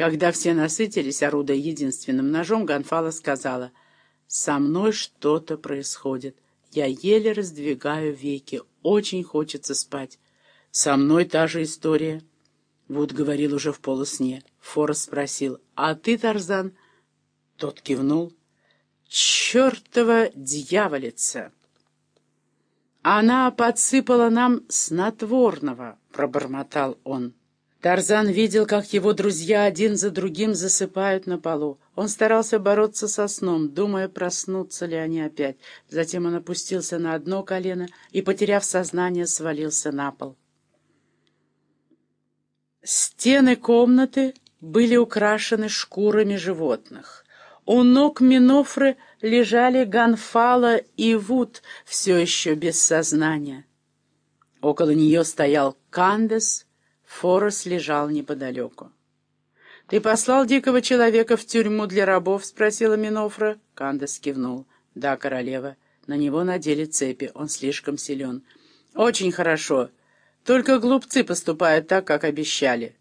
Когда все насытились, орудая единственным ножом, Гонфала сказала, «Со мной что-то происходит. Я еле раздвигаю веки. Очень хочется спать. Со мной та же история». Вуд говорил уже в полусне. Форест спросил, «А ты, Тарзан?» Тот кивнул. «Чертова дьяволица!» «Она подсыпала нам снотворного», — пробормотал он. Тарзан видел, как его друзья один за другим засыпают на полу. Он старался бороться со сном, думая, проснутся ли они опять. Затем он опустился на одно колено и, потеряв сознание, свалился на пол. Стены комнаты были украшены шкурами животных. У ног Минофры лежали Ганфала и Вуд, все еще без сознания. Около нее стоял Кандес — Форос лежал неподалеку. «Ты послал дикого человека в тюрьму для рабов?» — спросила Минофра. Кандас кивнул. «Да, королева. На него надели цепи. Он слишком силен». «Очень хорошо. Только глупцы поступают так, как обещали».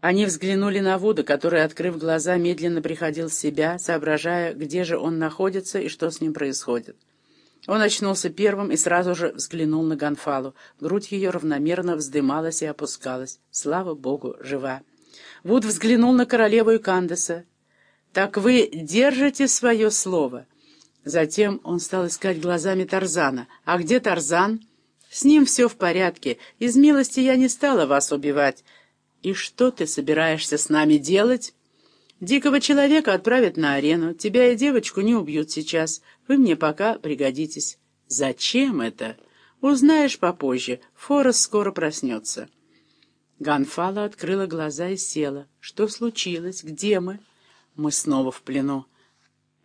Они взглянули на Вуда, который, открыв глаза, медленно приходил в себя, соображая, где же он находится и что с ним происходит. Он очнулся первым и сразу же взглянул на Гонфалу. Грудь ее равномерно вздымалась и опускалась. Слава богу, жива. Вуд взглянул на королеву и. «Так вы держите свое слово?» Затем он стал искать глазами Тарзана. «А где Тарзан?» «С ним все в порядке. Из милости я не стала вас убивать». «И что ты собираешься с нами делать?» Дикого человека отправят на арену. Тебя и девочку не убьют сейчас. Вы мне пока пригодитесь. Зачем это? Узнаешь попозже. Форест скоро проснется. Ганфала открыла глаза и села. Что случилось? Где мы? Мы снова в плену.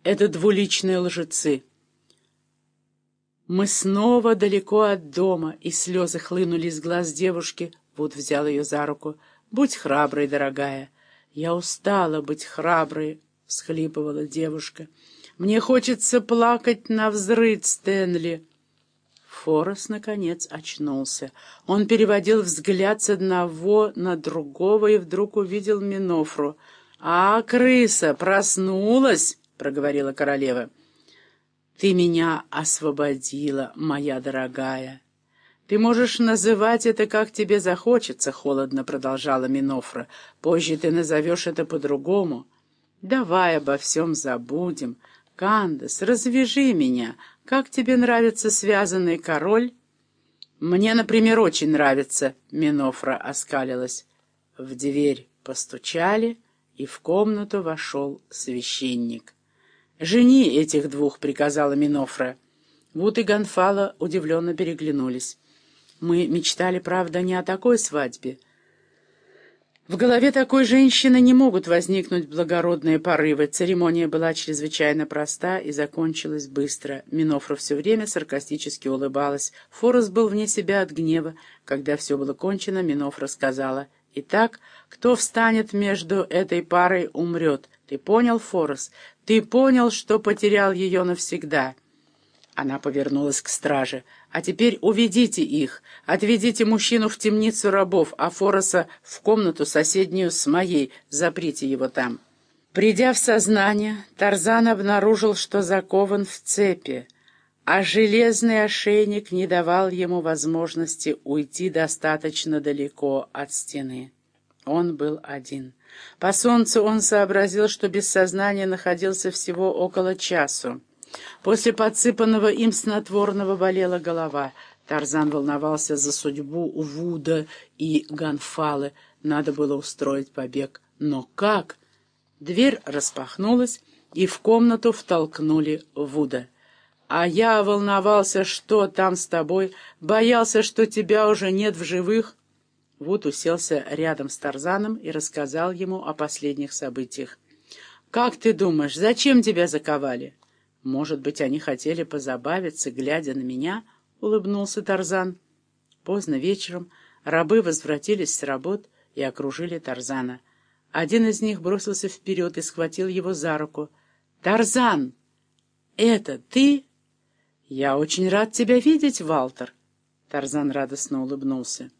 Это двуличные лжецы. Мы снова далеко от дома, и слезы хлынули из глаз девушки. Вуд взял ее за руку. «Будь храброй, дорогая. «Я устала быть храброй», — всхлипывала девушка. «Мне хочется плакать на взрыв, Стэнли». Форрес, наконец, очнулся. Он переводил взгляд с одного на другого и вдруг увидел Минофру. «А, крыса, проснулась!» — проговорила королева. «Ты меня освободила, моя дорогая!» «Ты можешь называть это, как тебе захочется», — холодно продолжала Минофра. «Позже ты назовешь это по-другому. Давай обо всем забудем. Кандас, развяжи меня. Как тебе нравится связанный король?» «Мне, например, очень нравится», — Минофра оскалилась. В дверь постучали, и в комнату вошел священник. «Жени этих двух», — приказала Минофра. Вуд и Гонфала удивленно переглянулись. Мы мечтали, правда, не о такой свадьбе. В голове такой женщины не могут возникнуть благородные порывы. Церемония была чрезвычайно проста и закончилась быстро. Минофра все время саркастически улыбалась. Форос был вне себя от гнева. Когда все было кончено, Минофра сказала, «Итак, кто встанет между этой парой, умрет. Ты понял, Форос? Ты понял, что потерял ее навсегда?» Она повернулась к страже. «А теперь уведите их. Отведите мужчину в темницу рабов, а Фороса в комнату соседнюю с моей. Заприте его там». Придя в сознание, Тарзан обнаружил, что закован в цепи, а железный ошейник не давал ему возможности уйти достаточно далеко от стены. Он был один. По солнцу он сообразил, что без сознания находился всего около часу. После подсыпанного им снотворного болела голова. Тарзан волновался за судьбу Вуда и Ганфалы. Надо было устроить побег. Но как? Дверь распахнулась, и в комнату втолкнули Вуда. «А я волновался, что там с тобой, боялся, что тебя уже нет в живых». Вуд уселся рядом с Тарзаном и рассказал ему о последних событиях. «Как ты думаешь, зачем тебя заковали?» «Может быть, они хотели позабавиться, глядя на меня?» — улыбнулся Тарзан. Поздно вечером рабы возвратились с работ и окружили Тарзана. Один из них бросился вперед и схватил его за руку. «Тарзан! Это ты?» «Я очень рад тебя видеть, Валтер!» Тарзан радостно улыбнулся.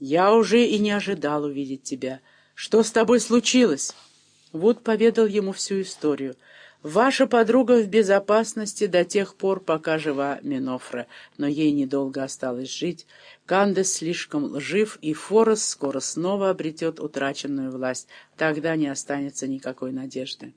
«Я уже и не ожидал увидеть тебя. «Что с тобой случилось?» Вуд поведал ему всю историю. «Ваша подруга в безопасности до тех пор, пока жива Минофра, но ей недолго осталось жить. Кандес слишком лжив, и Форос скоро снова обретет утраченную власть. Тогда не останется никакой надежды».